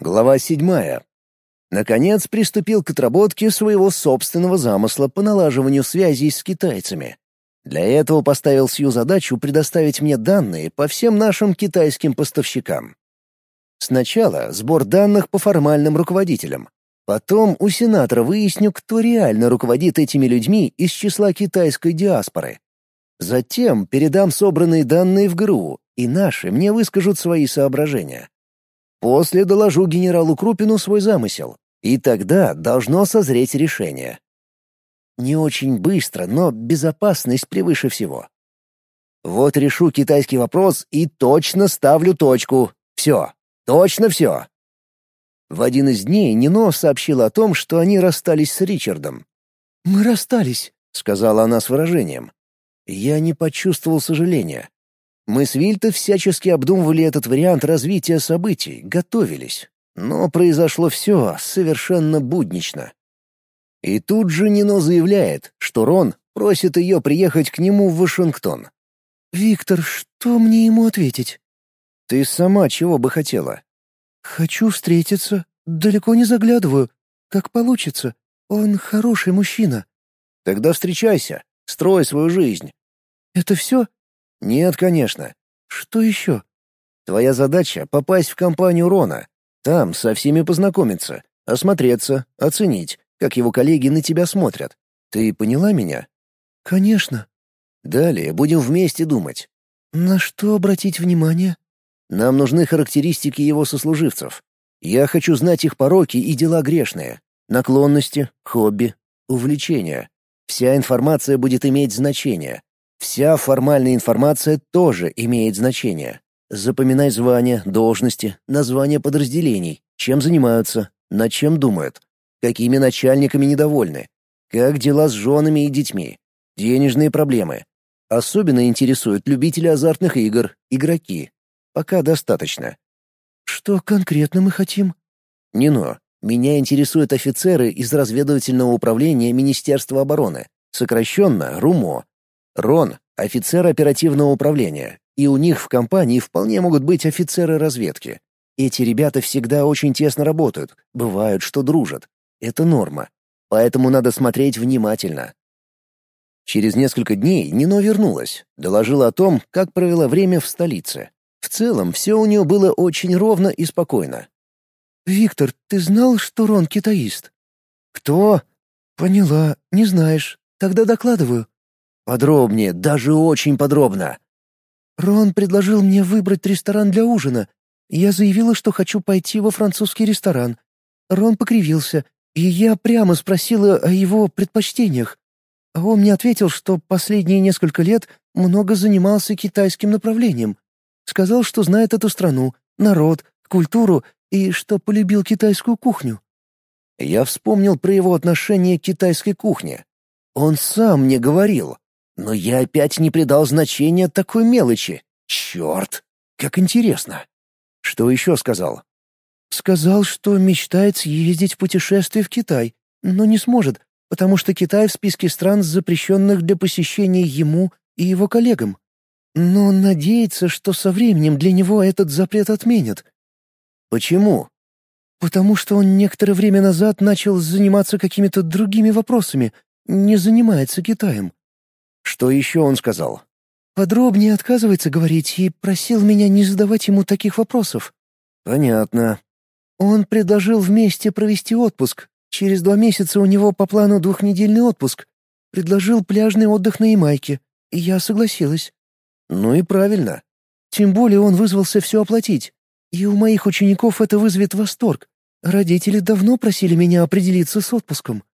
Глава седьмая. Наконец приступил к отработке своего собственного замысла по налаживанию связей с китайцами. Для этого поставил Сью задачу предоставить мне данные по всем нашим китайским поставщикам. Сначала сбор данных по формальным руководителям. Потом у сенатора выясню, кто реально руководит этими людьми из числа китайской диаспоры. Затем передам собранные данные в ГРУ, и наши мне выскажут свои соображения. После доложу генералу Крупину свой замысел, и тогда должно созреть решение. Не очень быстро, но безопасность превыше всего. Вот решу китайский вопрос и точно ставлю точку. Все, точно все. В один из дней Нино сообщила о том, что они расстались с Ричардом. «Мы расстались», — сказала она с выражением. Я не почувствовал сожаления. Мы с Вильто всячески обдумывали этот вариант развития событий, готовились. Но произошло все совершенно буднично. И тут же Нино заявляет, что Рон просит ее приехать к нему в Вашингтон. «Виктор, что мне ему ответить?» «Ты сама чего бы хотела?» «Хочу встретиться. Далеко не заглядываю. Как получится. Он хороший мужчина». «Тогда встречайся. Строй свою жизнь». «Это все?» «Нет, конечно». «Что еще?» «Твоя задача — попасть в компанию Рона. Там со всеми познакомиться, осмотреться, оценить, как его коллеги на тебя смотрят. Ты поняла меня?» «Конечно». «Далее будем вместе думать». «На что обратить внимание?» «Нам нужны характеристики его сослуживцев. Я хочу знать их пороки и дела грешные, наклонности, хобби, увлечения. Вся информация будет иметь значение. Вся формальная информация тоже имеет значение. Запоминай звания, должности, названия подразделений, чем занимаются, над чем думают, какими начальниками недовольны, как дела с женами и детьми, денежные проблемы. Особенно интересуют любители азартных игр, игроки. Пока достаточно. Что конкретно мы хотим? Нино, меня интересуют офицеры из разведывательного управления Министерства обороны, сокращенно РУМО, Рон — офицер оперативного управления, и у них в компании вполне могут быть офицеры разведки. Эти ребята всегда очень тесно работают, бывают, что дружат. Это норма. Поэтому надо смотреть внимательно. Через несколько дней Нино вернулась, доложила о том, как провела время в столице. В целом, все у нее было очень ровно и спокойно. «Виктор, ты знал, что Рон китаист?» «Кто?» «Поняла. Не знаешь. Тогда докладываю. Подробнее, даже очень подробно. Рон предложил мне выбрать ресторан для ужина. Я заявила, что хочу пойти во французский ресторан. Рон покривился, и я прямо спросила о его предпочтениях. А он мне ответил, что последние несколько лет много занимался китайским направлением. Сказал, что знает эту страну, народ, культуру и что полюбил китайскую кухню. Я вспомнил про его отношение к китайской кухне. Он сам мне говорил. Но я опять не придал значения такой мелочи. Черт! Как интересно! Что еще сказал? Сказал, что мечтает съездить в путешествие в Китай, но не сможет, потому что Китай в списке стран, запрещенных для посещения ему и его коллегам. Но он надеется, что со временем для него этот запрет отменят. Почему? Потому что он некоторое время назад начал заниматься какими-то другими вопросами, не занимается Китаем. Что еще он сказал? Подробнее отказывается говорить и просил меня не задавать ему таких вопросов. Понятно. Он предложил вместе провести отпуск. Через два месяца у него по плану двухнедельный отпуск. Предложил пляжный отдых на Ямайке. И я согласилась. Ну и правильно. Тем более он вызвался все оплатить. И у моих учеников это вызовет восторг. Родители давно просили меня определиться с отпуском.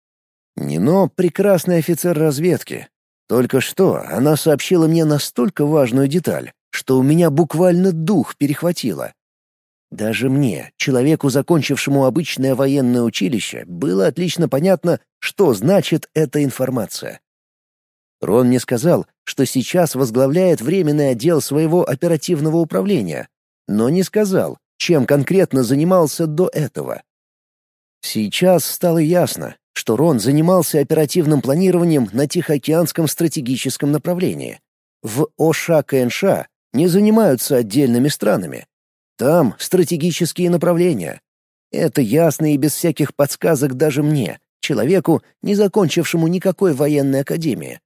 Нино — прекрасный офицер разведки, только что она сообщила мне настолько важную деталь, что у меня буквально дух перехватило. Даже мне, человеку, закончившему обычное военное училище, было отлично понятно, что значит эта информация. Рон мне сказал, что сейчас возглавляет временный отдел своего оперативного управления, но не сказал, чем конкретно занимался до этого. Сейчас стало ясно, что Рон занимался оперативным планированием на Тихоокеанском стратегическом направлении. В ОША-КНШ не занимаются отдельными странами. Там стратегические направления. Это ясно и без всяких подсказок даже мне, человеку, не закончившему никакой военной академии.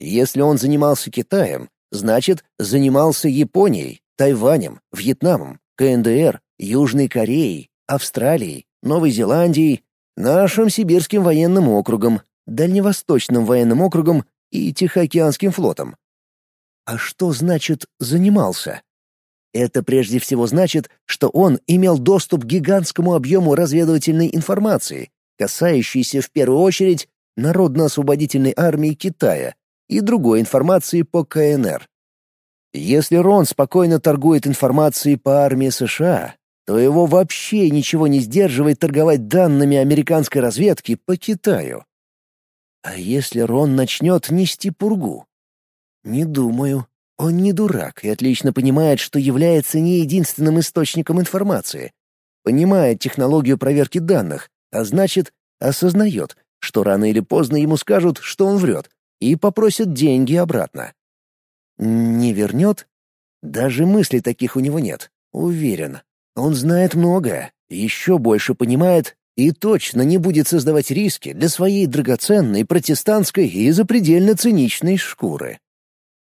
Если он занимался Китаем, значит, занимался Японией, Тайванем, Вьетнамом, КНДР, Южной Кореей, Австралией, Новой Зеландией, нашим Сибирским военным округом, Дальневосточным военным округом и Тихоокеанским флотом. А что значит «занимался»? Это прежде всего значит, что он имел доступ к гигантскому объему разведывательной информации, касающейся в первую очередь Народно-освободительной армии Китая и другой информации по КНР. Если Рон спокойно торгует информацией по армии США, то его вообще ничего не сдерживает торговать данными американской разведки по Китаю. А если Рон начнет нести пургу? Не думаю. Он не дурак и отлично понимает, что является не единственным источником информации. Понимает технологию проверки данных, а значит, осознает, что рано или поздно ему скажут, что он врет, и попросят деньги обратно. Не вернет? Даже мыслей таких у него нет, уверен. Он знает многое, еще больше понимает и точно не будет создавать риски для своей драгоценной протестантской и запредельно циничной шкуры.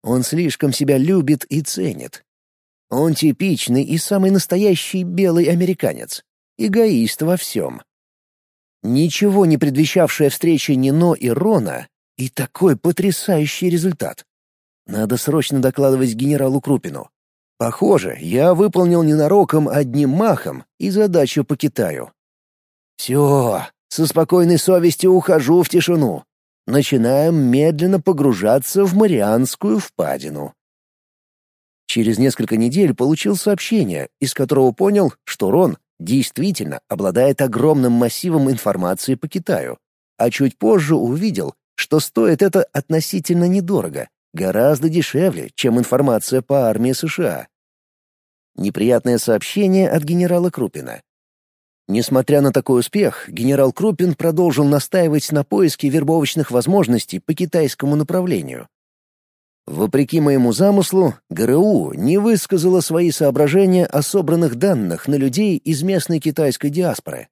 Он слишком себя любит и ценит. Он типичный и самый настоящий белый американец. Эгоист во всем. Ничего не предвещавшая встреча Нино и Рона и такой потрясающий результат. Надо срочно докладывать генералу Крупину. Похоже, я выполнил ненароком одним махом и задачу по Китаю. Все, со спокойной совестью ухожу в тишину начинаем медленно погружаться в Марианскую впадину. Через несколько недель получил сообщение, из которого понял, что Рон действительно обладает огромным массивом информации по Китаю, а чуть позже увидел, что стоит это относительно недорого, гораздо дешевле, чем информация по армии США. Неприятное сообщение от генерала Крупина. Несмотря на такой успех, генерал Крупин продолжил настаивать на поиске вербовочных возможностей по китайскому направлению. Вопреки моему замыслу, ГРУ не высказала свои соображения о собранных данных на людей из местной китайской диаспоры.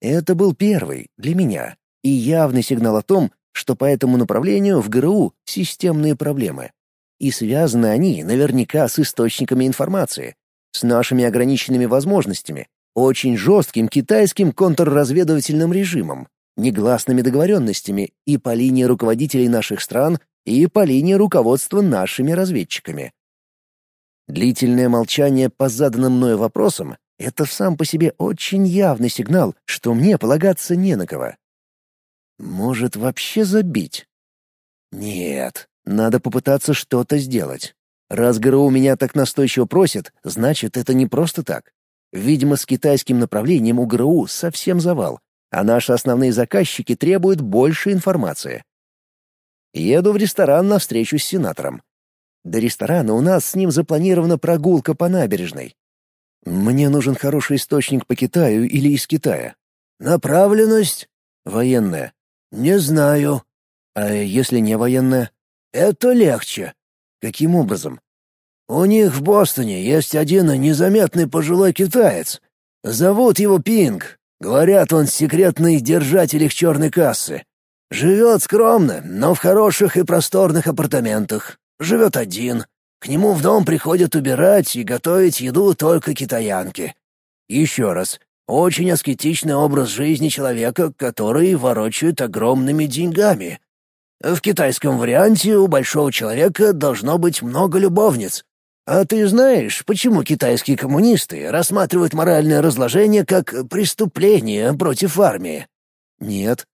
Это был первый, для меня, и явный сигнал о том, что по этому направлению в ГРУ системные проблемы. И связаны они наверняка с источниками информации, с нашими ограниченными возможностями, очень жестким китайским контрразведывательным режимом, негласными договоренностями и по линии руководителей наших стран, и по линии руководства нашими разведчиками. Длительное молчание по заданным мною вопросам — это сам по себе очень явный сигнал, что мне полагаться не на кого. Может, вообще забить? Нет, надо попытаться что-то сделать. Раз ГРУ меня так настойчиво просит, значит, это не просто так. Видимо, с китайским направлением у ГРУ совсем завал, а наши основные заказчики требуют больше информации. Еду в ресторан на встречу с сенатором. До ресторана у нас с ним запланирована прогулка по набережной. Мне нужен хороший источник по Китаю или из Китая. Направленность? Военная. Не знаю. А если не военная? Это легче. Каким образом? У них в Бостоне есть один незаметный пожилой китаец. Зовут его Пинг. Говорят, он секретный держатель их черной кассы. Живет скромно, но в хороших и просторных апартаментах. Живет один. К нему в дом приходят убирать и готовить еду только китаянки. Еще раз, очень аскетичный образ жизни человека, который ворочает огромными деньгами. В китайском варианте у большого человека должно быть много любовниц. А ты знаешь, почему китайские коммунисты рассматривают моральное разложение как преступление против армии? Нет.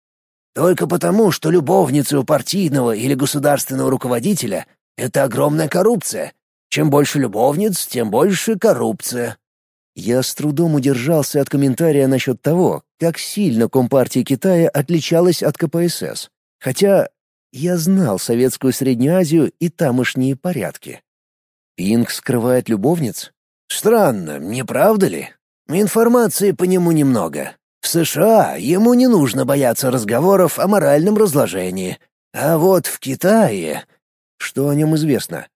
Только потому, что любовницы у партийного или государственного руководителя — это огромная коррупция. Чем больше любовниц, тем больше коррупция. Я с трудом удержался от комментария насчет того, как сильно Компартия Китая отличалась от КПСС. Хотя я знал Советскую Среднюю Азию и тамошние порядки. Пинг скрывает любовниц? Странно, не правда ли? Информации по нему немного. В США ему не нужно бояться разговоров о моральном разложении. А вот в Китае... Что о нем известно?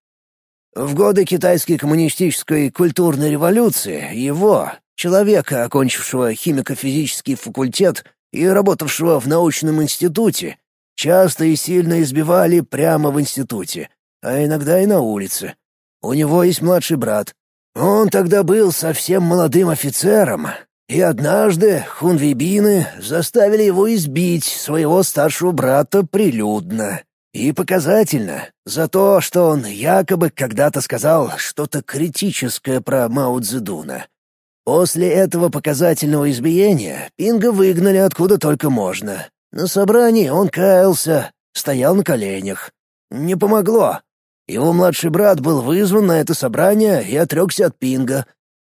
В годы китайской коммунистической культурной революции его, человека, окончившего химико-физический факультет и работавшего в научном институте, часто и сильно избивали прямо в институте, а иногда и на улице. У него есть младший брат. Он тогда был совсем молодым офицером, и однажды хунвейбины заставили его избить своего старшего брата прилюдно. И показательно за то, что он якобы когда-то сказал что-то критическое про Мао Цзэдуна. После этого показательного избиения Пинга выгнали откуда только можно. На собрании он каялся, стоял на коленях. Не помогло. Его младший брат был вызван на это собрание и отрекся от Пинга.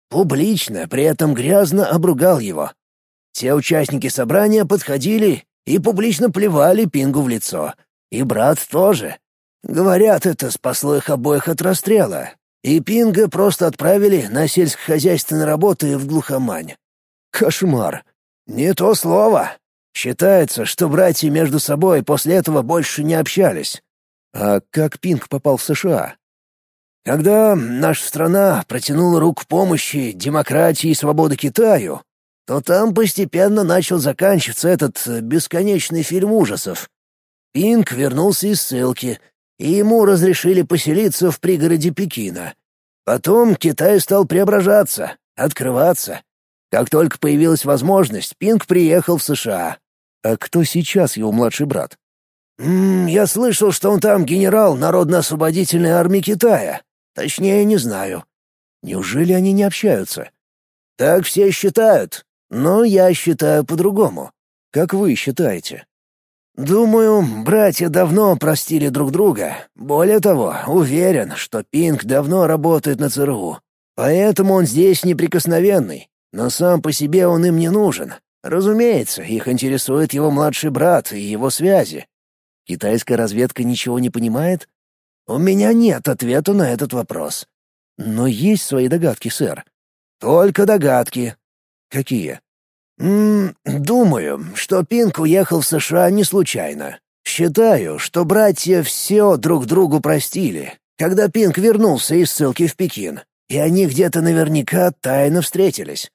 Публично, при этом грязно обругал его. Все участники собрания подходили и публично плевали Пингу в лицо — и брат тоже. Говорят, это спасло их обоих от расстрела. И Пинга просто отправили на сельскохозяйственные работы в глухомань. Кошмар. Не то слово. Считается, что братья между собой после этого больше не общались. А как Пинг попал в США? Когда наша страна протянула руку помощи демократии и свободы Китаю, то там постепенно начал заканчиваться этот бесконечный фильм ужасов, Пинг вернулся из ссылки, и ему разрешили поселиться в пригороде Пекина. Потом Китай стал преображаться, открываться. Как только появилась возможность, Пинг приехал в США. А кто сейчас его младший брат? «М -м, «Я слышал, что он там генерал Народно-освободительной армии Китая. Точнее, не знаю. Неужели они не общаются?» «Так все считают, но я считаю по-другому. Как вы считаете?» Думаю, братья давно простили друг друга. Более того, уверен, что Пинк давно работает на ЦРУ. Поэтому он здесь неприкосновенный. Но сам по себе он им не нужен. Разумеется, их интересует его младший брат и его связи. Китайская разведка ничего не понимает? У меня нет ответа на этот вопрос. Но есть свои догадки, сэр. Только догадки. Какие? Думаю, что Пинк уехал в США не случайно. Считаю, что братья все друг другу простили, когда Пинк вернулся из ссылки в Пекин, и они где-то наверняка тайно встретились.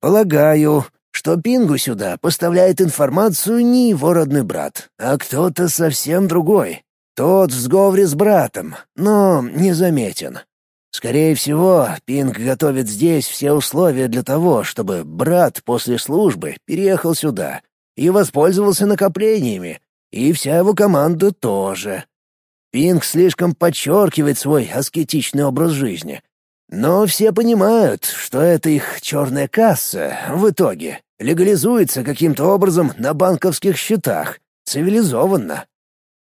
Полагаю, что Пингу сюда поставляет информацию не его родной брат, а кто-то совсем другой. Тот в сговоре с братом, но незаметен. Скорее всего, Пинг готовит здесь все условия для того, чтобы брат после службы переехал сюда и воспользовался накоплениями, и вся его команда тоже. Пинг слишком подчеркивает свой аскетичный образ жизни. Но все понимают, что это их черная касса в итоге легализуется каким-то образом на банковских счетах, цивилизованно.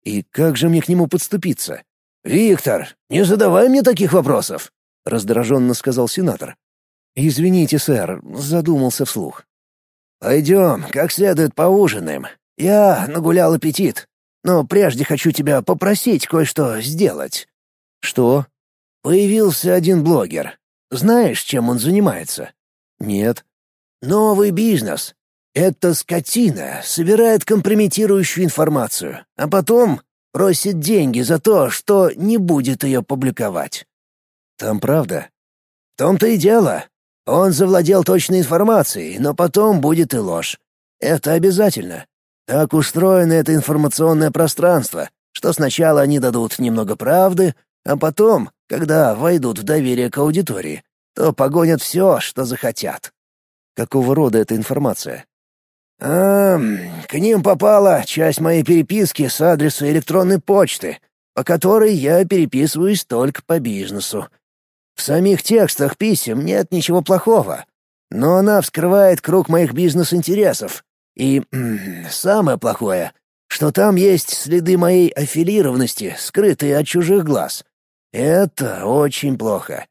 И как же мне к нему подступиться? «Виктор, не задавай мне таких вопросов!» — раздраженно сказал сенатор. «Извините, сэр, задумался вслух. Пойдем, как следует поужинаем. Я нагулял аппетит, но прежде хочу тебя попросить кое-что сделать». «Что?» «Появился один блогер. Знаешь, чем он занимается?» «Нет». «Новый бизнес. Эта скотина собирает компрометирующую информацию, а потом Просит деньги за то, что не будет ее публиковать. Там правда? В том-то и дело. Он завладел точной информацией, но потом будет и ложь. Это обязательно. Так устроено это информационное пространство, что сначала они дадут немного правды, а потом, когда войдут в доверие к аудитории, то погонят все, что захотят. Какого рода эта информация? А, к ним попала часть моей переписки с адреса электронной почты, по которой я переписываюсь только по бизнесу. В самих текстах писем нет ничего плохого, но она вскрывает круг моих бизнес-интересов. И самое плохое, что там есть следы моей аффилированности, скрытые от чужих глаз. Это очень плохо.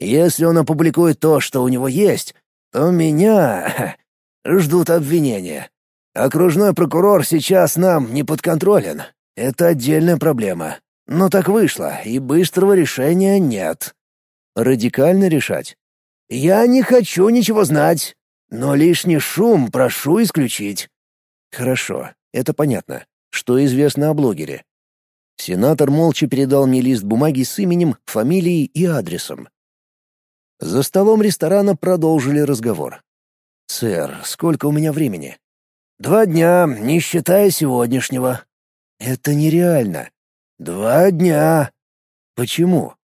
Если он опубликует то, что у него есть, то меня Ждут обвинения. Окружной прокурор сейчас нам не подконтролен. Это отдельная проблема. Но так вышло, и быстрого решения нет. Радикально решать? Я не хочу ничего знать, но лишний шум прошу исключить. Хорошо, это понятно. Что известно о блогере? Сенатор молча передал мне лист бумаги с именем, фамилией и адресом. За столом ресторана продолжили разговор. «Сэр, сколько у меня времени?» «Два дня, не считая сегодняшнего». «Это нереально». «Два дня». «Почему?»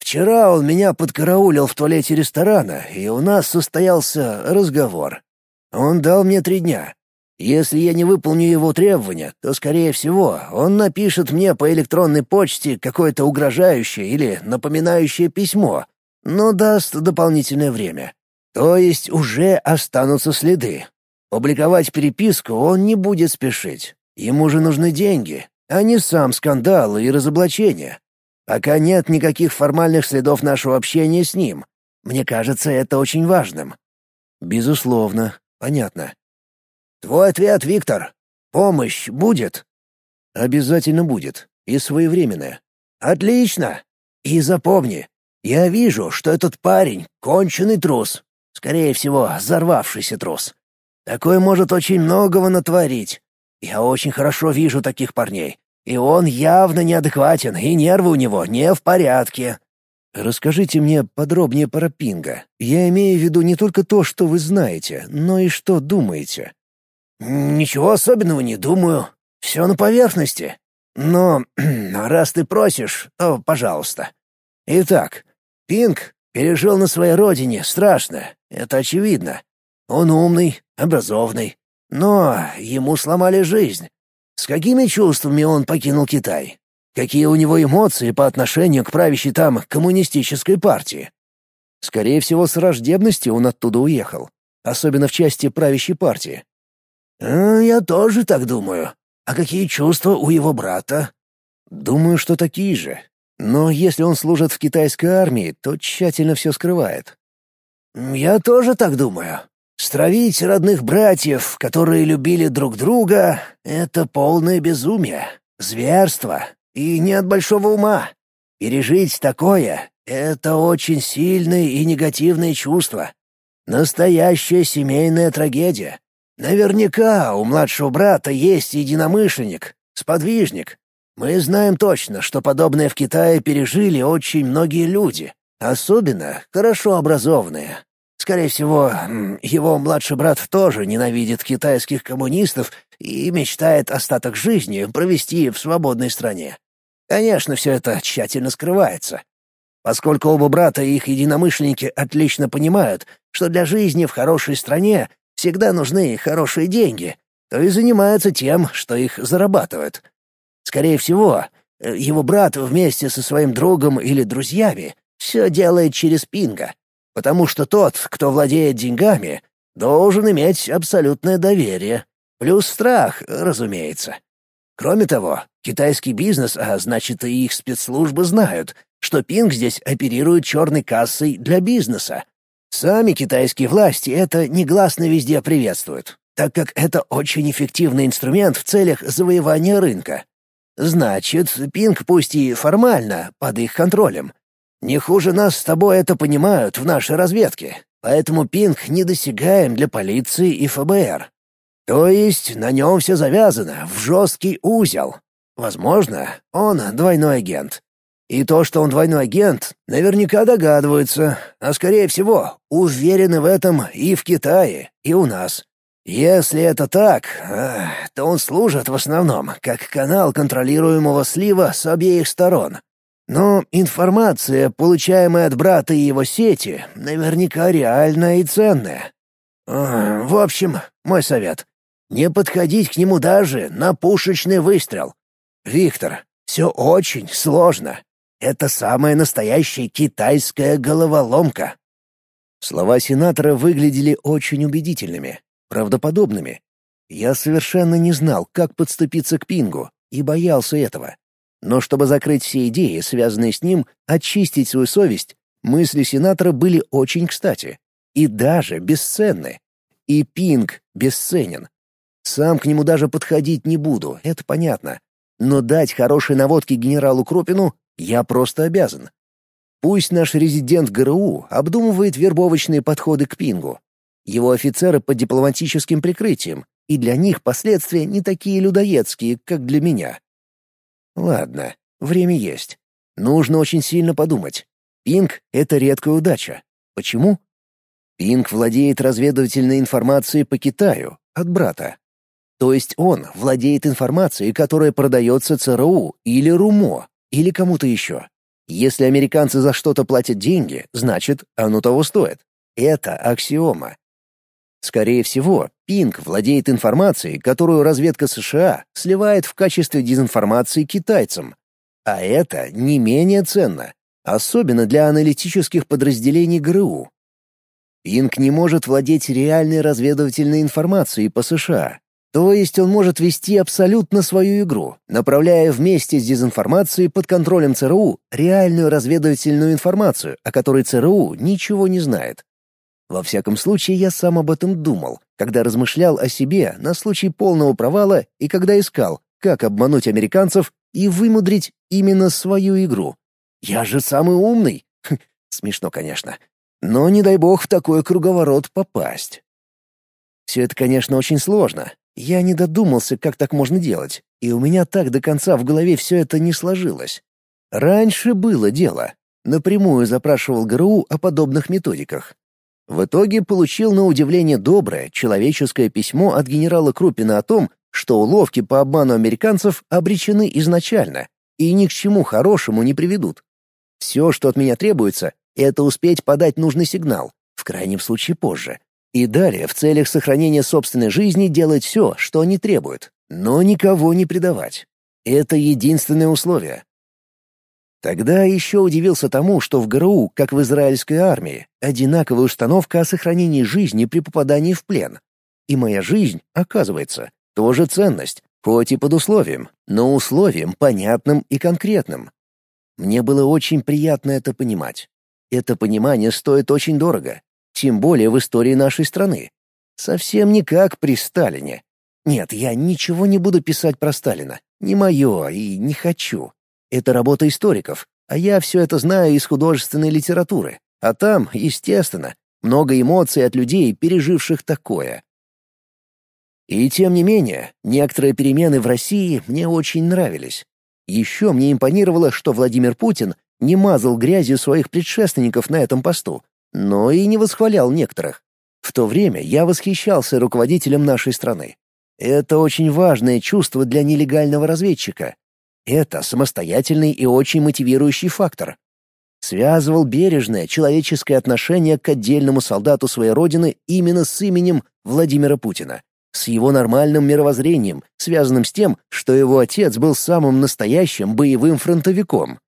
«Вчера он меня подкараулил в туалете ресторана, и у нас состоялся разговор. Он дал мне три дня. Если я не выполню его требования, то, скорее всего, он напишет мне по электронной почте какое-то угрожающее или напоминающее письмо, но даст дополнительное время. То есть уже останутся следы. Публиковать переписку он не будет спешить. Ему же нужны деньги, а не сам скандал и разоблачение. Пока нет никаких формальных следов нашего общения с ним. Мне кажется, это очень важным. Безусловно, понятно. Твой ответ, Виктор. Помощь будет? Обязательно будет. И своевременная. Отлично. И запомни, я вижу, что этот парень — конченый трус. Скорее всего, взорвавшийся трус. Такой может очень многого натворить. Я очень хорошо вижу таких парней. И он явно неадекватен, и нервы у него не в порядке. Расскажите мне подробнее про Пинга. Я имею в виду не только то, что вы знаете, но и что думаете. Ничего особенного не думаю. Все на поверхности. Но раз ты просишь, то пожалуйста. Итак, Пинг пережил на своей родине страшно, это очевидно. Он умный, образованный, но ему сломали жизнь. С какими чувствами он покинул Китай? Какие у него эмоции по отношению к правящей там коммунистической партии? Скорее всего, с враждебности он оттуда уехал, особенно в части правящей партии. «А, «Я тоже так думаю. А какие чувства у его брата?» «Думаю, что такие же. Но если он служит в китайской армии, то тщательно все скрывает». «Я тоже так думаю. Стравить родных братьев, которые любили друг друга, — это полное безумие, зверство и не от большого ума. Пережить такое — это очень сильное и негативное чувство. Настоящая семейная трагедия. Наверняка у младшего брата есть единомышленник, сподвижник. Мы знаем точно, что подобное в Китае пережили очень многие люди, особенно хорошо образованные. Скорее всего, его младший брат тоже ненавидит китайских коммунистов и мечтает остаток жизни провести в свободной стране. Конечно, все это тщательно скрывается. Поскольку оба брата и их единомышленники отлично понимают, что для жизни в хорошей стране всегда нужны хорошие деньги, то и занимаются тем, что их зарабатывают. Скорее всего, э, его брат вместе со своим другом или друзьями все делает через пинга — потому что тот, кто владеет деньгами, должен иметь абсолютное доверие, плюс страх, разумеется. Кроме того, китайский бизнес, а значит и их спецслужбы знают, что Пинг здесь оперирует черной кассой для бизнеса. Сами китайские власти это негласно везде приветствуют, так как это очень эффективный инструмент в целях завоевания рынка. Значит, Пинг пусть и формально под их контролем, не хуже нас с тобой это понимают в нашей разведке, поэтому пинг недосягаем для полиции и ФБР. То есть на нем все завязано в жесткий узел. Возможно, он двойной агент. И то, что он двойной агент, наверняка догадываются, а скорее всего, уверены в этом и в Китае, и у нас. Если это так, то он служит в основном как канал контролируемого слива с обеих сторон, но информация, получаемая от брата и его сети, наверняка реальная и ценная. В общем, мой совет — не подходить к нему даже на пушечный выстрел. Виктор, все очень сложно. Это самая настоящая китайская головоломка. Слова сенатора выглядели очень убедительными, правдоподобными. Я совершенно не знал, как подступиться к Пингу, и боялся этого. Но чтобы закрыть все идеи, связанные с ним, очистить свою совесть, мысли сенатора были очень кстати. И даже бесценны. И Пинг бесценен. Сам к нему даже подходить не буду, это понятно. Но дать хорошие наводки генералу Крупину я просто обязан. Пусть наш резидент ГРУ обдумывает вербовочные подходы к Пингу. Его офицеры под дипломатическим прикрытием, и для них последствия не такие людоедские, как для меня. Ладно, время есть. Нужно очень сильно подумать. Пинг — это редкая удача. Почему? Пинг владеет разведывательной информацией по Китаю от брата. То есть он владеет информацией, которая продается ЦРУ или РУМО, или кому-то еще. Если американцы за что-то платят деньги, значит, оно того стоит. Это аксиома. Скорее всего, Пинг владеет информацией, которую разведка США сливает в качестве дезинформации китайцам. А это не менее ценно, особенно для аналитических подразделений ГРУ. Пинг не может владеть реальной разведывательной информацией по США. То есть он может вести абсолютно свою игру, направляя вместе с дезинформацией под контролем ЦРУ реальную разведывательную информацию, о которой ЦРУ ничего не знает. Во всяком случае, я сам об этом думал, когда размышлял о себе на случай полного провала и когда искал, как обмануть американцев и вымудрить именно свою игру. Я же самый умный. Смешно, конечно. Но не дай бог в такой круговорот попасть. Все это, конечно, очень сложно. Я не додумался, как так можно делать, и у меня так до конца в голове все это не сложилось. Раньше было дело. Напрямую запрашивал ГРУ о подобных методиках. В итоге получил на удивление доброе, человеческое письмо от генерала Крупина о том, что уловки по обману американцев обречены изначально и ни к чему хорошему не приведут. Все, что от меня требуется, это успеть подать нужный сигнал, в крайнем случае позже. И далее в целях сохранения собственной жизни делать все, что они требуют, но никого не предавать. Это единственное условие. Тогда еще удивился тому, что в ГРУ, как в израильской армии, одинаковая установка о сохранении жизни при попадании в плен. И моя жизнь, оказывается, тоже ценность, хоть и под условием, но условием понятным и конкретным. Мне было очень приятно это понимать. Это понимание стоит очень дорого, тем более в истории нашей страны. Совсем не как при Сталине. Нет, я ничего не буду писать про Сталина. Не мое и не хочу. Это работа историков, а я все это знаю из художественной литературы. А там, естественно, много эмоций от людей, переживших такое. И тем не менее, некоторые перемены в России мне очень нравились. Еще мне импонировало, что Владимир Путин не мазал грязью своих предшественников на этом посту, но и не восхвалял некоторых. В то время я восхищался руководителем нашей страны. Это очень важное чувство для нелегального разведчика. Это самостоятельный и очень мотивирующий фактор. Связывал бережное человеческое отношение к отдельному солдату своей родины именно с именем Владимира Путина, с его нормальным мировоззрением, связанным с тем, что его отец был самым настоящим боевым фронтовиком.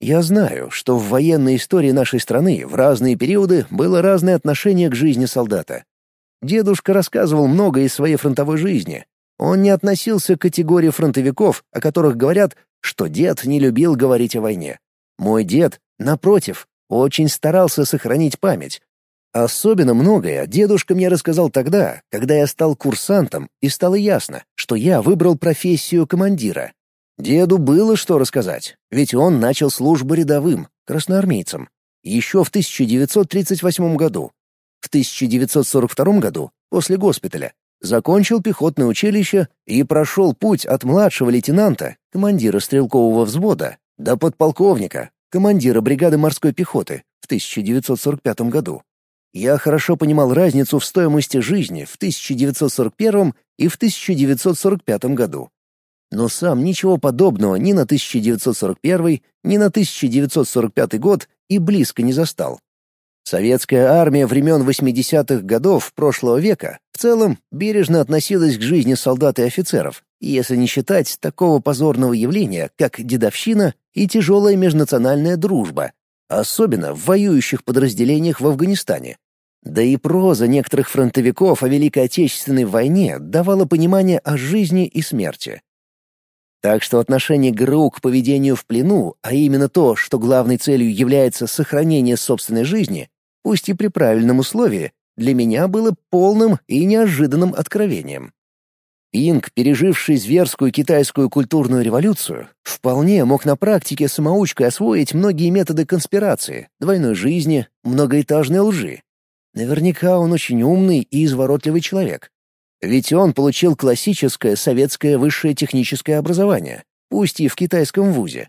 Я знаю, что в военной истории нашей страны в разные периоды было разное отношение к жизни солдата. Дедушка рассказывал много из своей фронтовой жизни. Он не относился к категории фронтовиков, о которых говорят, что дед не любил говорить о войне. Мой дед, напротив, очень старался сохранить память. Особенно многое дедушка мне рассказал тогда, когда я стал курсантом, и стало ясно, что я выбрал профессию командира. Деду было что рассказать, ведь он начал службу рядовым, красноармейцем, еще в 1938 году. В 1942 году, после госпиталя, закончил пехотное училище и прошел путь от младшего лейтенанта, командира стрелкового взвода, до подполковника, командира бригады морской пехоты в 1945 году. Я хорошо понимал разницу в стоимости жизни в 1941 и в 1945 году но сам ничего подобного ни на 1941, ни на 1945 год и близко не застал. Советская армия времен 80-х годов прошлого века в целом бережно относилась к жизни солдат и офицеров, если не считать такого позорного явления, как дедовщина и тяжелая межнациональная дружба, особенно в воюющих подразделениях в Афганистане. Да и проза некоторых фронтовиков о Великой Отечественной войне давала понимание о жизни и смерти. Так что отношение ГРУ к поведению в плену, а именно то, что главной целью является сохранение собственной жизни, пусть и при правильном условии, для меня было полным и неожиданным откровением. Инг, переживший зверскую китайскую культурную революцию, вполне мог на практике самоучкой освоить многие методы конспирации, двойной жизни, многоэтажной лжи. Наверняка он очень умный и изворотливый человек, ведь он получил классическое советское высшее техническое образование, пусть и в китайском вузе.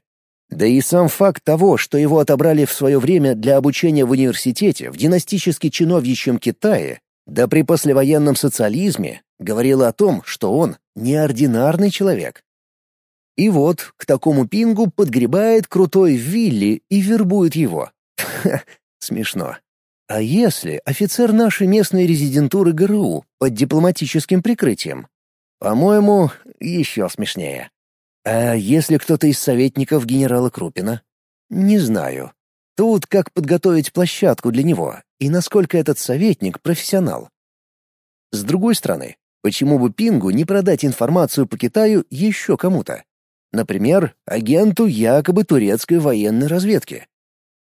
Да и сам факт того, что его отобрали в свое время для обучения в университете в династически чиновничьем Китае, да при послевоенном социализме, говорило о том, что он неординарный человек. И вот к такому пингу подгребает крутой Вилли и вербует его. смешно. А если офицер нашей местной резидентуры ГРУ под дипломатическим прикрытием? По-моему, еще смешнее. А если кто-то из советников генерала Крупина? Не знаю. Тут как подготовить площадку для него и насколько этот советник профессионал. С другой стороны, почему бы Пингу не продать информацию по Китаю еще кому-то? Например, агенту якобы турецкой военной разведки.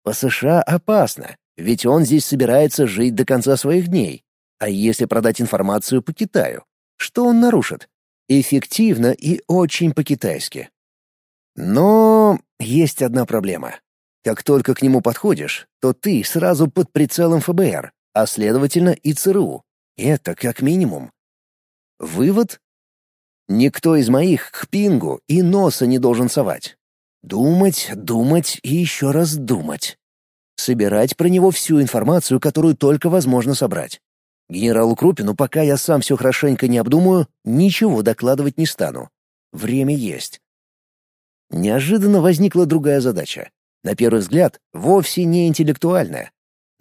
По США опасно, ведь он здесь собирается жить до конца своих дней. А если продать информацию по Китаю? Что он нарушит? Эффективно и очень по-китайски. Но есть одна проблема. Как только к нему подходишь, то ты сразу под прицелом ФБР, а следовательно и ЦРУ. Это как минимум. Вывод Никто из моих к пингу и носа не должен совать. Думать, думать и еще раз думать. Собирать про него всю информацию, которую только возможно собрать. Генералу Крупину, пока я сам все хорошенько не обдумаю, ничего докладывать не стану. Время есть. Неожиданно возникла другая задача. На первый взгляд, вовсе не интеллектуальная.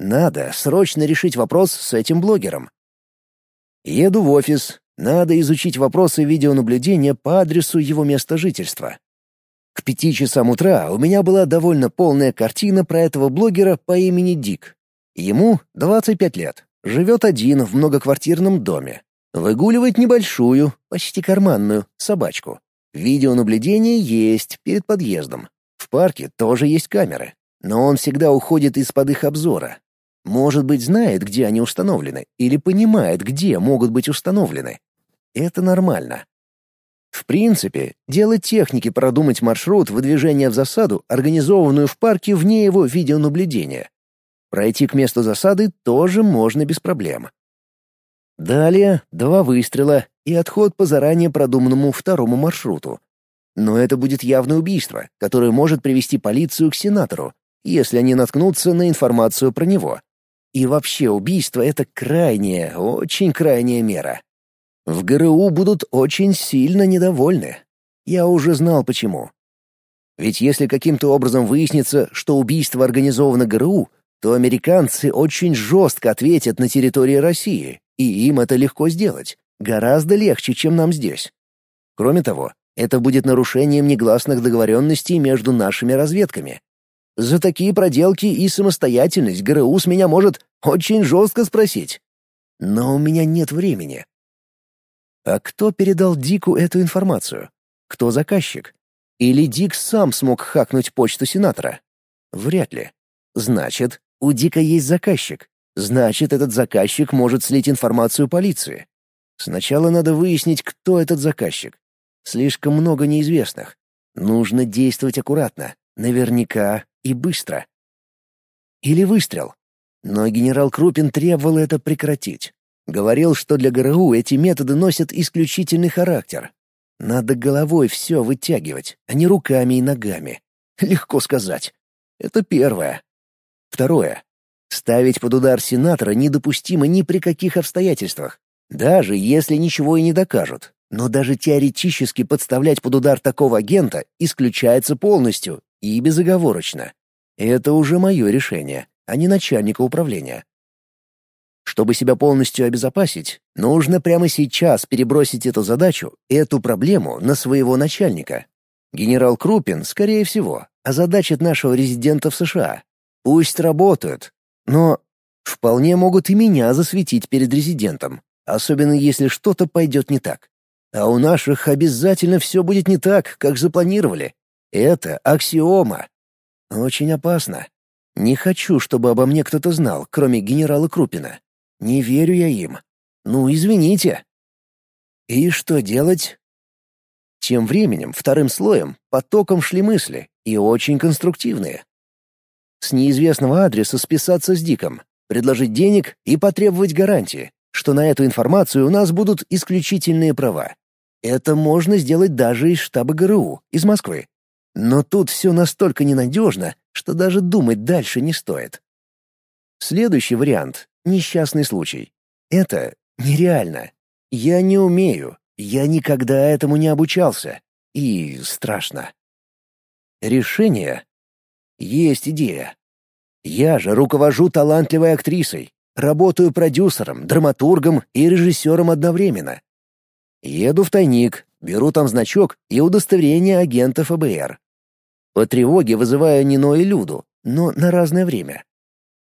Надо срочно решить вопрос с этим блогером. Еду в офис, надо изучить вопросы видеонаблюдения по адресу его места жительства. К пяти часам утра у меня была довольно полная картина про этого блогера по имени Дик. Ему 25 лет, живет один в многоквартирном доме. Выгуливает небольшую, почти карманную, собачку. Видеонаблюдение есть перед подъездом. В парке тоже есть камеры. Но он всегда уходит из-под их обзора. Может быть, знает, где они установлены, или понимает, где могут быть установлены. Это нормально. В принципе, дело техники продумать маршрут выдвижения в засаду, организованную в парке вне его видеонаблюдения. Пройти к месту засады тоже можно без проблем. Далее два выстрела и отход по заранее продуманному второму маршруту. Но это будет явное убийство, которое может привести полицию к сенатору, если они наткнутся на информацию про него. И вообще убийство — это крайняя, очень крайняя мера. В ГРУ будут очень сильно недовольны. Я уже знал почему. Ведь если каким-то образом выяснится, что убийство организовано ГРУ, то американцы очень жестко ответят на территории России, и им это легко сделать. Гораздо легче, чем нам здесь. Кроме того, это будет нарушением негласных договоренностей между нашими разведками. За такие проделки и самостоятельность ГРУ с меня может очень жестко спросить. Но у меня нет времени. А кто передал Дику эту информацию? Кто заказчик? Или Дик сам смог хакнуть почту сенатора? Вряд ли. Значит, у Дика есть заказчик. Значит, этот заказчик может слить информацию полиции. Сначала надо выяснить, кто этот заказчик. Слишком много неизвестных. Нужно действовать аккуратно, наверняка и быстро. Или выстрел. Но генерал Крупин требовал это прекратить. Говорил, что для ГРУ эти методы носят исключительный характер. Надо головой все вытягивать, а не руками и ногами. Легко сказать. Это первое. Второе. Ставить под удар сенатора недопустимо ни при каких обстоятельствах. Даже если ничего и не докажут. Но даже теоретически подставлять под удар такого агента исключается полностью и безоговорочно. Это уже мое решение, а не начальника управления. Чтобы себя полностью обезопасить, нужно прямо сейчас перебросить эту задачу, эту проблему на своего начальника. Генерал Крупин, скорее всего, озадачит нашего резидента в США. Пусть работают, но вполне могут и меня засветить перед резидентом, особенно если что-то пойдет не так. А у наших обязательно все будет не так, как запланировали. Это аксиома. Очень опасно. Не хочу, чтобы обо мне кто-то знал, кроме генерала Крупина. Не верю я им. Ну, извините. И что делать? Тем временем, вторым слоем, потоком шли мысли, и очень конструктивные. С неизвестного адреса списаться с Диком, предложить денег и потребовать гарантии, что на эту информацию у нас будут исключительные права. Это можно сделать даже из штаба ГРУ, из Москвы. Но тут все настолько ненадежно, что даже думать дальше не стоит. Следующий вариант — несчастный случай. Это нереально. Я не умею, я никогда этому не обучался. И страшно. Решение? Есть идея. Я же руковожу талантливой актрисой, работаю продюсером, драматургом и режиссером одновременно. Еду в тайник, беру там значок и удостоверение агента ФБР. По тревоге вызываю Нино и Люду, но на разное время.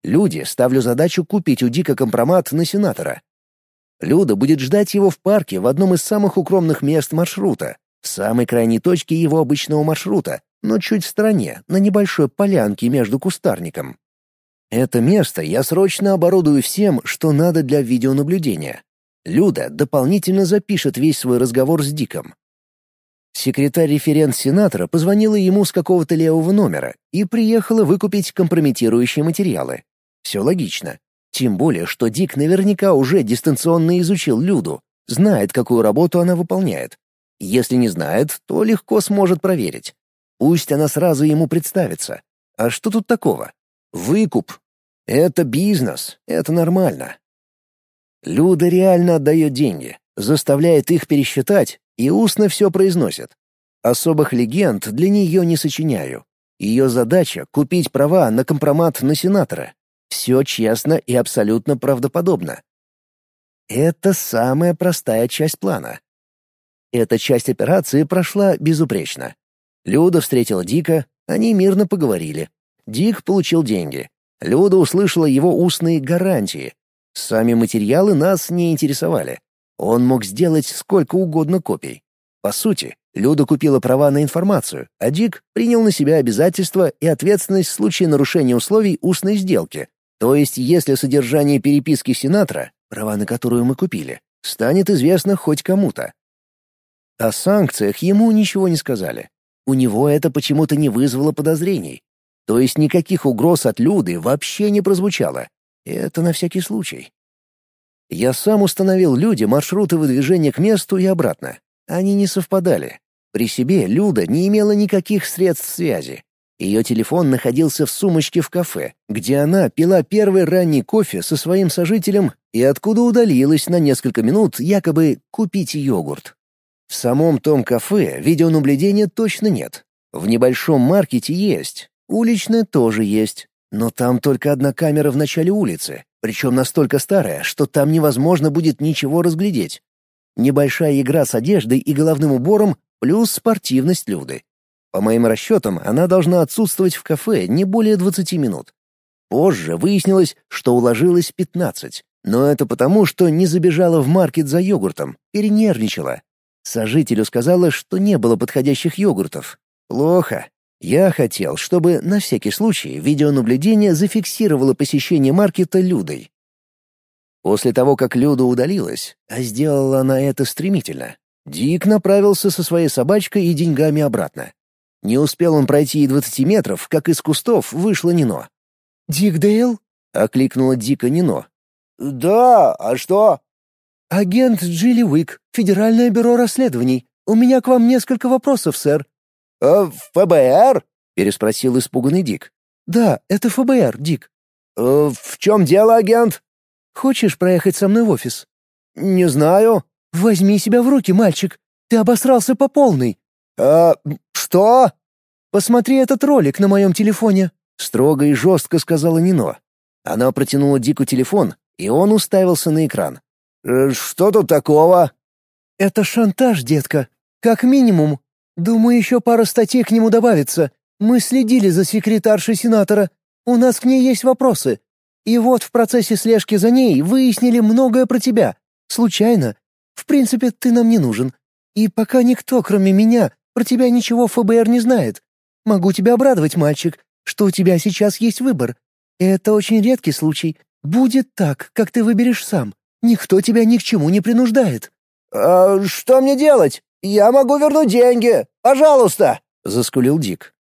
Люди ставлю задачу купить у Дика компромат на сенатора. Люда будет ждать его в парке в одном из самых укромных мест маршрута, в самой крайней точке его обычного маршрута, но чуть в стороне, на небольшой полянке между кустарником. Это место я срочно оборудую всем, что надо для видеонаблюдения. Люда дополнительно запишет весь свой разговор с Диком. Секретарь-референт сенатора позвонила ему с какого-то левого номера и приехала выкупить компрометирующие материалы. Все логично. Тем более, что Дик наверняка уже дистанционно изучил Люду, знает, какую работу она выполняет. Если не знает, то легко сможет проверить. Пусть она сразу ему представится. А что тут такого? Выкуп. Это бизнес, это нормально. Люда реально отдает деньги, заставляет их пересчитать и устно все произносит. Особых легенд для нее не сочиняю. Ее задача — купить права на компромат на сенатора. Все честно и абсолютно правдоподобно. Это самая простая часть плана. Эта часть операции прошла безупречно. Люда встретила Дика, они мирно поговорили. Дик получил деньги. Люда услышала его устные гарантии. Сами материалы нас не интересовали. Он мог сделать сколько угодно копий. По сути, Люда купила права на информацию, а Дик принял на себя обязательства и ответственность в случае нарушения условий устной сделки, то есть, если содержание переписки сенатора, права на которую мы купили, станет известно хоть кому-то. О санкциях ему ничего не сказали. У него это почему-то не вызвало подозрений. То есть никаких угроз от Люды вообще не прозвучало. Это на всякий случай. Я сам установил Люде маршруты выдвижения к месту и обратно. Они не совпадали. При себе Люда не имела никаких средств связи. Ее телефон находился в сумочке в кафе, где она пила первый ранний кофе со своим сожителем и откуда удалилась на несколько минут якобы купить йогурт. В самом том кафе видеонаблюдения точно нет. В небольшом маркете есть, уличное тоже есть, но там только одна камера в начале улицы, причем настолько старая, что там невозможно будет ничего разглядеть. Небольшая игра с одеждой и головным убором плюс спортивность Люды. По моим расчетам, она должна отсутствовать в кафе не более 20 минут. Позже выяснилось, что уложилось 15. Но это потому, что не забежала в маркет за йогуртом, перенервничала. Сожителю сказала, что не было подходящих йогуртов. Плохо. Я хотел, чтобы на всякий случай видеонаблюдение зафиксировало посещение маркета Людой. После того, как Люда удалилась, а сделала она это стремительно, Дик направился со своей собачкой и деньгами обратно. Не успел он пройти и двадцати метров, как из кустов вышло Нино. «Дик Дейл?» — окликнула Дика Нино. «Да, а что?» «Агент Джилли Уик, Федеральное бюро расследований. У меня к вам несколько вопросов, сэр». «Э, «ФБР?» — переспросил испуганный Дик. «Да, это ФБР, Дик». «Э, «В чем дело, агент?» «Хочешь проехать со мной в офис?» «Не знаю». «Возьми себя в руки, мальчик. Ты обосрался по полной. «Э, что?» «Посмотри этот ролик на моем телефоне», — строго и жестко сказала Нино. Она протянула Дику телефон, и он уставился на экран. «Э, «Что тут такого?» «Это шантаж, детка. Как минимум. Думаю, еще пара статей к нему добавится. Мы следили за секретаршей сенатора. У нас к ней есть вопросы. И вот в процессе слежки за ней выяснили многое про тебя. Случайно. В принципе, ты нам не нужен. И пока никто, кроме меня, про тебя ничего ФБР не знает. Могу тебя обрадовать, мальчик, что у тебя сейчас есть выбор. Это очень редкий случай. Будет так, как ты выберешь сам. Никто тебя ни к чему не принуждает». «А что мне делать? Я могу вернуть деньги. Пожалуйста!» — заскулил Дик.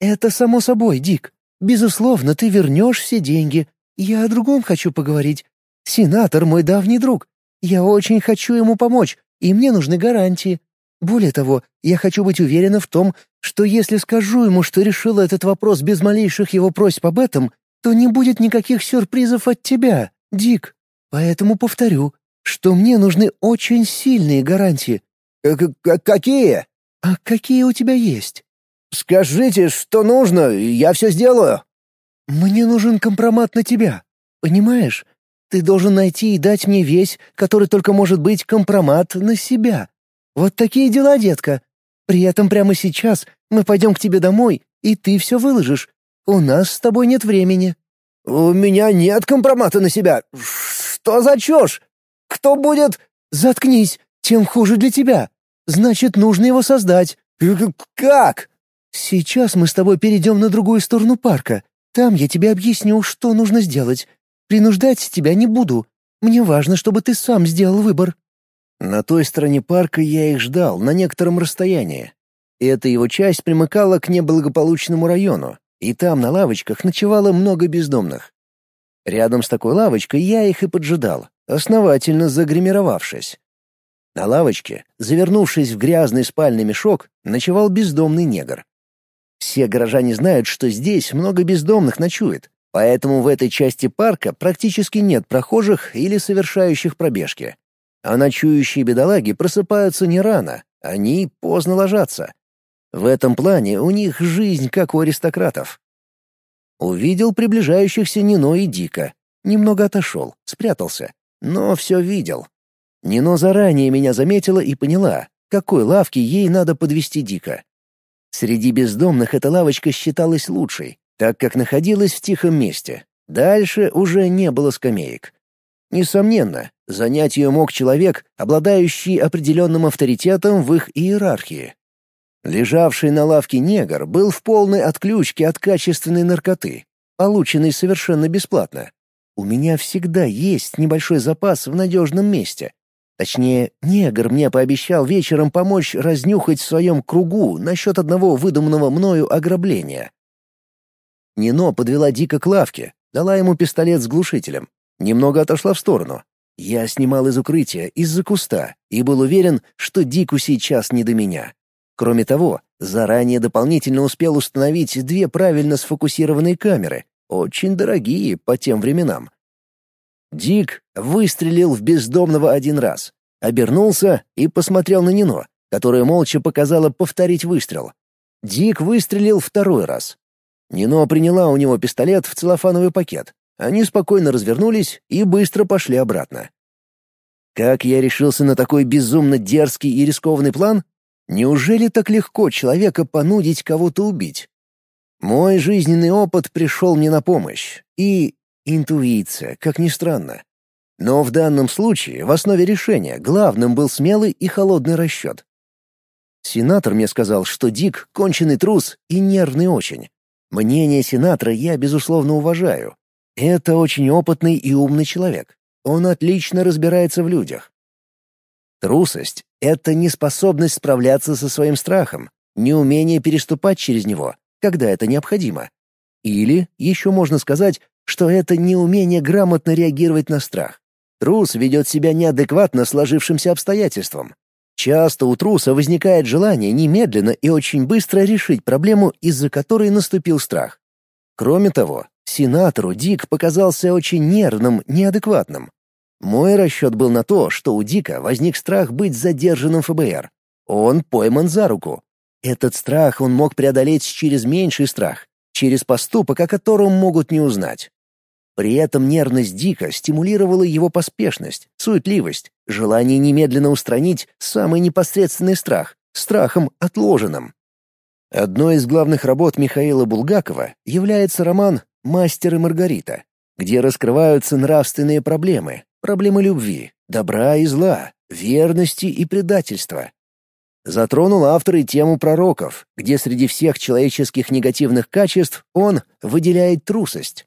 «Это само собой, Дик. Безусловно, ты вернешь все деньги. Я о другом хочу поговорить. Сенатор мой давний друг. Я очень хочу ему помочь, и мне нужны гарантии. Более того, я хочу быть уверена в том, что если скажу ему, что решила этот вопрос без малейших его просьб об этом, то не будет никаких сюрпризов от тебя, Дик. Поэтому повторю, что мне нужны очень сильные гарантии. К «Какие?» «А какие у тебя есть?» «Скажите, что нужно, я все сделаю». «Мне нужен компромат на тебя. Понимаешь? Ты должен найти и дать мне весь, который только может быть компромат на себя. Вот такие дела, детка. При этом прямо сейчас мы пойдем к тебе домой, и ты все выложишь. У нас с тобой нет времени». «У меня нет компромата на себя. Что за чушь? Кто будет...» «Заткнись, тем хуже для тебя. Значит, нужно его создать». «Как?» «Сейчас мы с тобой перейдем на другую сторону парка. Там я тебе объясню, что нужно сделать. Принуждать тебя не буду. Мне важно, чтобы ты сам сделал выбор». На той стороне парка я их ждал, на некотором расстоянии. Эта его часть примыкала к неблагополучному району, и там на лавочках ночевало много бездомных. Рядом с такой лавочкой я их и поджидал, основательно загримировавшись. На лавочке, завернувшись в грязный спальный мешок, ночевал бездомный негр. Все горожане знают, что здесь много бездомных ночует, поэтому в этой части парка практически нет прохожих или совершающих пробежки. А ночующие бедолаги просыпаются не рано, они поздно ложатся. В этом плане у них жизнь как у аристократов. Увидел приближающихся Нино и Дика. Немного отошел, спрятался, но все видел. Нино заранее меня заметила и поняла, какой лавке ей надо подвести Дика. Среди бездомных эта лавочка считалась лучшей, так как находилась в тихом месте. Дальше уже не было скамеек. Несомненно, занять ее мог человек, обладающий определенным авторитетом в их иерархии. Лежавший на лавке негр был в полной отключке от качественной наркоты, полученной совершенно бесплатно. У меня всегда есть небольшой запас в надежном месте. Точнее, негр мне пообещал вечером помочь разнюхать в своем кругу насчет одного выдуманного мною ограбления. Нино подвела Дика к лавке, дала ему пистолет с глушителем. Немного отошла в сторону. Я снимал из укрытия, из-за куста, и был уверен, что Дику сейчас не до меня. Кроме того, заранее дополнительно успел установить две правильно сфокусированные камеры, очень дорогие по тем временам. Дик выстрелил в бездомного один раз, обернулся и посмотрел на Нино, которая молча показала повторить выстрел. Дик выстрелил второй раз. Нино приняла у него пистолет в целлофановый пакет, они спокойно развернулись и быстро пошли обратно. Как я решился на такой безумно дерзкий и рискованный план? Неужели так легко человека понудить кого-то убить? Мой жизненный опыт пришел мне на помощь. И интуиция, как ни странно. Но в данном случае в основе решения главным был смелый и холодный расчет. Сенатор мне сказал, что Дик — конченый трус и нервный очень. Мнение сенатора я, безусловно, уважаю, это очень опытный и умный человек. Он отлично разбирается в людях. Трусость — это неспособность справляться со своим страхом, неумение переступать через него, когда это необходимо. Или, еще можно сказать, что это неумение грамотно реагировать на страх. Трус ведет себя неадекватно сложившимся обстоятельствам. Часто у труса возникает желание немедленно и очень быстро решить проблему, из-за которой наступил страх. Кроме того, Сенатору Дик показался очень нервным, неадекватным. Мой расчет был на то, что у Дика возник страх быть задержанным ФБР. Он пойман за руку. Этот страх он мог преодолеть через меньший страх, через поступок, о котором могут не узнать. При этом нервность Дика стимулировала его поспешность, суетливость, желание немедленно устранить самый непосредственный страх, страхом отложенным. Одной из главных работ Михаила Булгакова является роман «Мастер и Маргарита», где раскрываются нравственные проблемы, проблемы любви, добра и зла, верности и предательства. Затронул автор и тему пророков, где среди всех человеческих негативных качеств он выделяет трусость.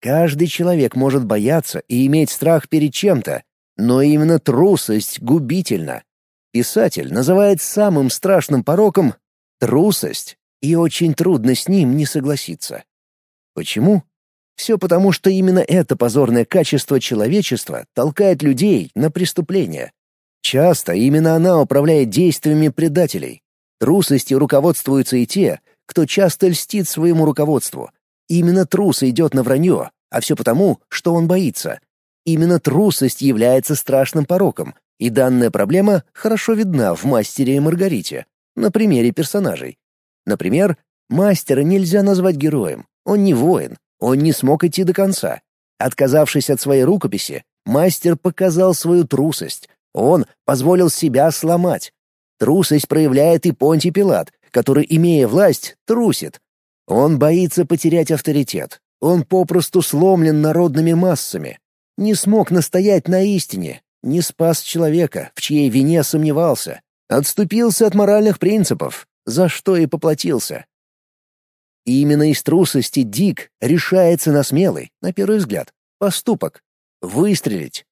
Каждый человек может бояться и иметь страх перед чем-то, но именно трусость губительна. Писатель называет самым страшным пороком трусость, и очень трудно с ним не согласиться. Почему? Все потому, что именно это позорное качество человечества толкает людей на преступления. Часто именно она управляет действиями предателей. Трусостью руководствуются и те, кто часто льстит своему руководству. Именно трус идет на вранье, а все потому, что он боится. Именно трусость является страшным пороком, и данная проблема хорошо видна в «Мастере и Маргарите» на примере персонажей. Например, мастера нельзя назвать героем. Он не воин, он не смог идти до конца. Отказавшись от своей рукописи, мастер показал свою трусость. Он позволил себя сломать. Трусость проявляет и Понтий Пилат, который, имея власть, трусит. Он боится потерять авторитет. Он попросту сломлен народными массами. Не смог настоять на истине, не спас человека, в чьей вине сомневался. Отступился от моральных принципов, за что и поплатился. Именно из трусости Дик решается на смелый, на первый взгляд, поступок — выстрелить.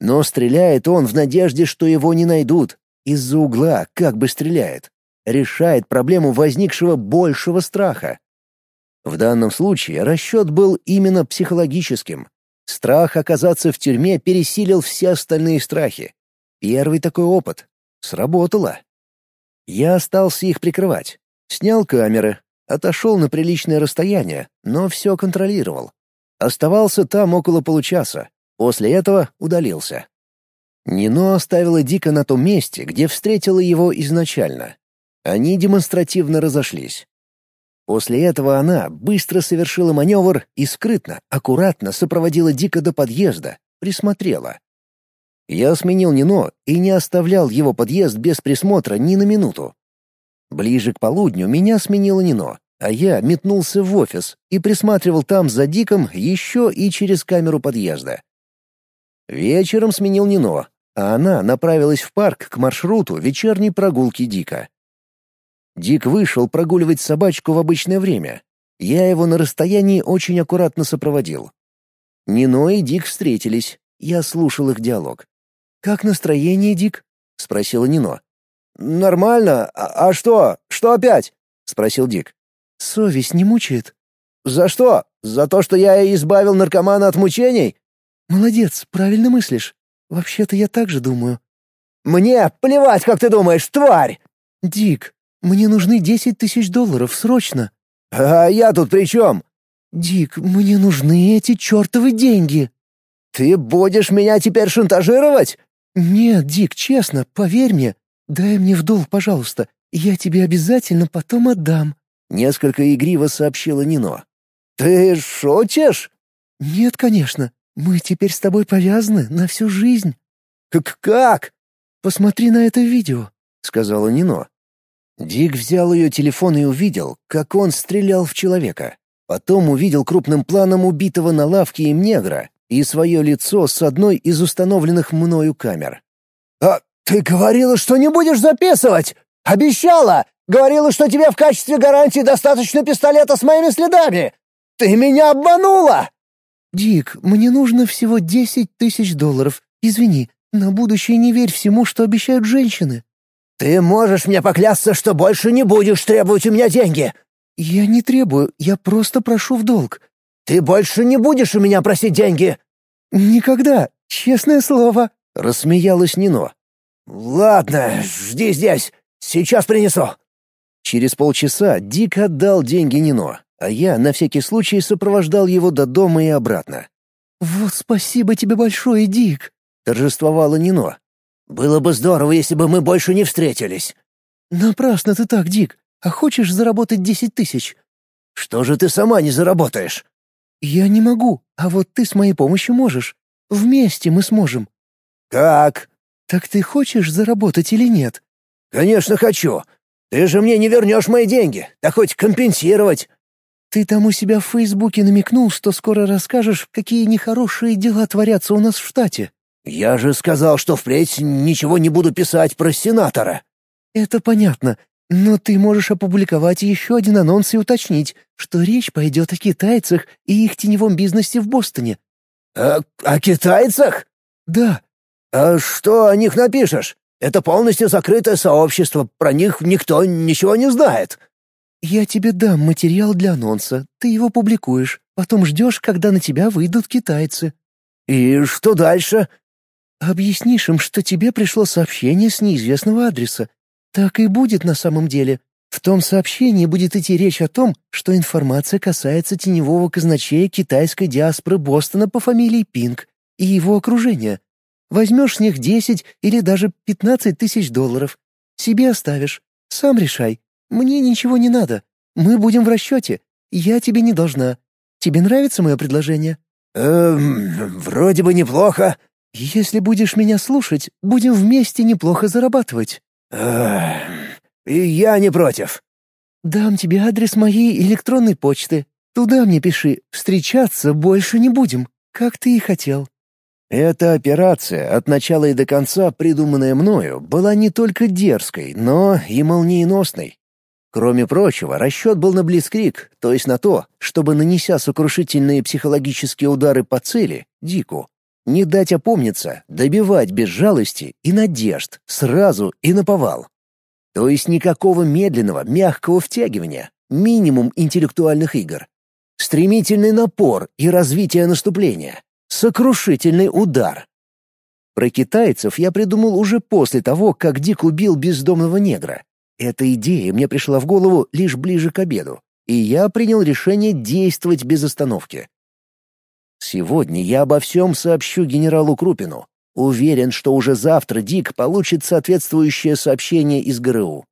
Но стреляет он в надежде, что его не найдут, из-за угла как бы стреляет. Решает проблему возникшего большего страха. В данном случае расчет был именно психологическим. Страх оказаться в тюрьме пересилил все остальные страхи. Первый такой опыт. Сработало. Я остался их прикрывать. Снял камеры, отошел на приличное расстояние, но все контролировал. Оставался там около получаса. После этого удалился. Нино оставила Дика на том месте, где встретила его изначально. Они демонстративно разошлись. После этого она быстро совершила маневр и скрытно, аккуратно сопроводила Дика до подъезда, присмотрела. Я сменил Нино и не оставлял его подъезд без присмотра ни на минуту. Ближе к полудню меня сменила Нино, а я метнулся в офис и присматривал там за Диком еще и через камеру подъезда. Вечером сменил Нино, а она направилась в парк к маршруту вечерней прогулки Дика. Дик вышел прогуливать собачку в обычное время. Я его на расстоянии очень аккуратно сопроводил. Нино и Дик встретились. Я слушал их диалог. «Как настроение, Дик?» — спросила Нино. «Нормально. А, а что? Что опять?» — спросил Дик. «Совесть не мучает?» «За что? За то, что я избавил наркомана от мучений?» «Молодец, правильно мыслишь. Вообще-то я так же думаю». «Мне плевать, как ты думаешь, тварь!» «Дик, мне нужны десять тысяч долларов, срочно». «А я тут при чем?» «Дик, мне нужны эти чертовы деньги». «Ты будешь меня теперь шантажировать?» «Нет, Дик, честно, поверь мне. Дай мне в долг, пожалуйста. Я тебе обязательно потом отдам». Несколько игриво сообщила Нино. «Ты шутишь?» «Нет, конечно. Мы теперь с тобой повязаны на всю жизнь». «Как? как? «Посмотри на это видео», — сказала Нино. Дик взял ее телефон и увидел, как он стрелял в человека. Потом увидел крупным планом убитого на лавке им негра и свое лицо с одной из установленных мною камер. «А ты говорила, что не будешь записывать! Обещала! Говорила, что тебе в качестве гарантии достаточно пистолета с моими следами! Ты меня обманула!» «Дик, мне нужно всего десять тысяч долларов. Извини, на будущее не верь всему, что обещают женщины». «Ты можешь мне поклясться, что больше не будешь требовать у меня деньги?» «Я не требую, я просто прошу в долг». «Ты больше не будешь у меня просить деньги?» «Никогда, честное слово», — рассмеялась Нино. «Ладно, жди здесь, сейчас принесу». Через полчаса Дик отдал деньги Нино, а я на всякий случай сопровождал его до дома и обратно. «Вот спасибо тебе большое, Дик», — торжествовала Нино. «Было бы здорово, если бы мы больше не встретились». «Напрасно ты так, Дик. А хочешь заработать десять тысяч?» «Что же ты сама не заработаешь?» «Я не могу, а вот ты с моей помощью можешь. Вместе мы сможем». «Как?» «Так ты хочешь заработать или нет?» «Конечно хочу. Ты же мне не вернешь мои деньги, да хоть компенсировать». «Ты там у себя в Фейсбуке намекнул, что скоро расскажешь, какие нехорошие дела творятся у нас в штате». «Я же сказал, что впредь ничего не буду писать про сенатора». «Это понятно. Но ты можешь опубликовать еще один анонс и уточнить, что речь пойдет о китайцах и их теневом бизнесе в Бостоне». «А, о китайцах?» «Да». «А что о них напишешь? Это полностью закрытое сообщество, про них никто ничего не знает». «Я тебе дам материал для анонса, ты его публикуешь, потом ждешь, когда на тебя выйдут китайцы». «И что дальше?» Объяснишь им, что тебе пришло сообщение с неизвестного адреса. Так и будет на самом деле. В том сообщении будет идти речь о том, что информация касается теневого казначея китайской диаспоры Бостона по фамилии Пинг и его окружения. Возьмешь с них 10 или даже 15 тысяч долларов. Себе оставишь. Сам решай. Мне ничего не надо. Мы будем в расчете. Я тебе не должна. Тебе нравится мое предложение?» «Эм, вроде бы неплохо». «Если будешь меня слушать, будем вместе неплохо зарабатывать». «Эм, я не против». «Дам тебе адрес моей электронной почты. Туда мне пиши. Встречаться больше не будем, как ты и хотел». Эта операция, от начала и до конца придуманная мною, была не только дерзкой, но и молниеносной. Кроме прочего, расчет был на блицкрик, то есть на то, чтобы, нанеся сокрушительные психологические удары по цели, Дику, не дать опомниться, добивать без жалости и надежд, сразу и наповал. То есть никакого медленного, мягкого втягивания, минимум интеллектуальных игр. Стремительный напор и развитие наступления. Сокрушительный удар. Про китайцев я придумал уже после того, как Дик убил бездомного негра. Эта идея мне пришла в голову лишь ближе к обеду, и я принял решение действовать без остановки. Сегодня я обо всем сообщу генералу Крупину. Уверен, что уже завтра Дик получит соответствующее сообщение из ГРУ.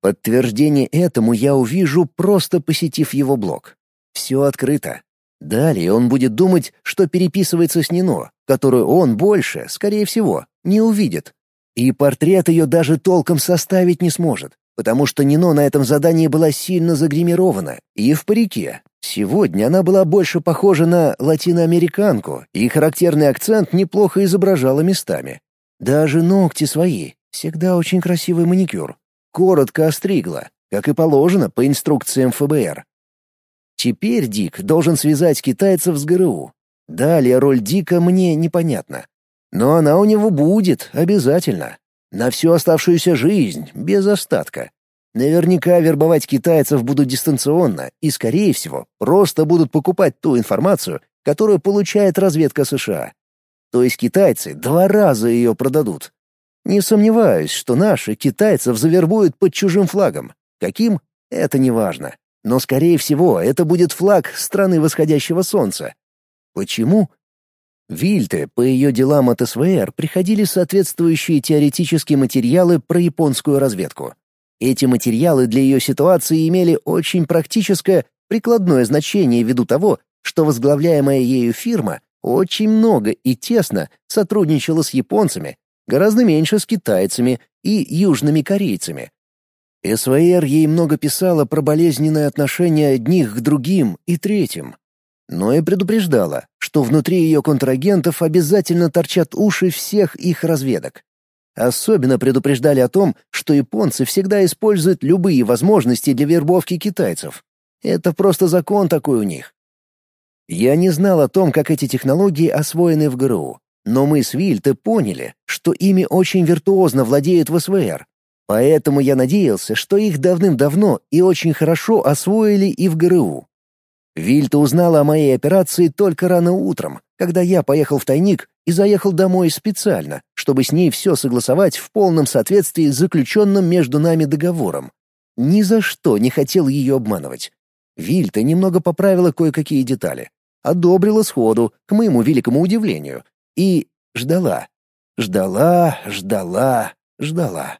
Подтверждение этому я увижу, просто посетив его блог. Все открыто. Далее он будет думать, что переписывается с Нино, которую он больше, скорее всего, не увидит. И портрет ее даже толком составить не сможет, потому что Нино на этом задании была сильно загримирована и в парике. Сегодня она была больше похожа на латиноамериканку, и характерный акцент неплохо изображала местами. Даже ногти свои, всегда очень красивый маникюр, коротко остригла, как и положено по инструкциям ФБР. Теперь Дик должен связать китайцев с ГРУ. Далее роль Дика мне непонятна. Но она у него будет, обязательно. На всю оставшуюся жизнь, без остатка. Наверняка вербовать китайцев будут дистанционно и, скорее всего, просто будут покупать ту информацию, которую получает разведка США. То есть китайцы два раза ее продадут. Не сомневаюсь, что наши китайцев завербуют под чужим флагом. Каким? Это не важно. Но, скорее всего, это будет флаг страны восходящего солнца. Почему? Вильте по ее делам от СВР приходили соответствующие теоретические материалы про японскую разведку. Эти материалы для ее ситуации имели очень практическое, прикладное значение ввиду того, что возглавляемая ею фирма очень много и тесно сотрудничала с японцами, гораздо меньше с китайцами и южными корейцами, СВР ей много писала про болезненное отношение одних к другим и третьим. Но и предупреждала, что внутри ее контрагентов обязательно торчат уши всех их разведок. Особенно предупреждали о том, что японцы всегда используют любые возможности для вербовки китайцев. Это просто закон такой у них. Я не знал о том, как эти технологии освоены в ГРУ, но мы с Вильте поняли, что ими очень виртуозно владеют в СВР, Поэтому я надеялся, что их давным-давно и очень хорошо освоили и в ГРУ. Вильта узнала о моей операции только рано утром, когда я поехал в тайник и заехал домой специально, чтобы с ней все согласовать в полном соответствии с заключенным между нами договором. Ни за что не хотел ее обманывать. Вильта немного поправила кое-какие детали, одобрила сходу, к моему великому удивлению, и ждала. Ждала, ждала, ждала.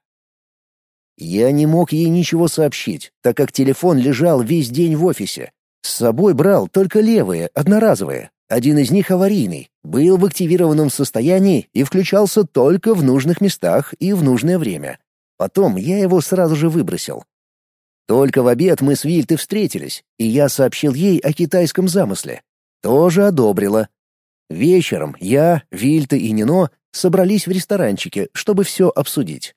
Я не мог ей ничего сообщить, так как телефон лежал весь день в офисе. С собой брал только левые, одноразовые. Один из них аварийный, был в активированном состоянии и включался только в нужных местах и в нужное время. Потом я его сразу же выбросил. Только в обед мы с Вильтой встретились, и я сообщил ей о китайском замысле. Тоже одобрила. Вечером я, Вильта и Нино собрались в ресторанчике, чтобы все обсудить.